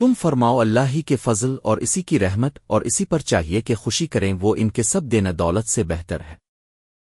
تم فرماؤ اللہ ہی کے فضل اور اسی کی رحمت اور اسی پر چاہیے کہ خوشی کریں، وہ ان کے سب دینا دولت سے بہتر ہے۔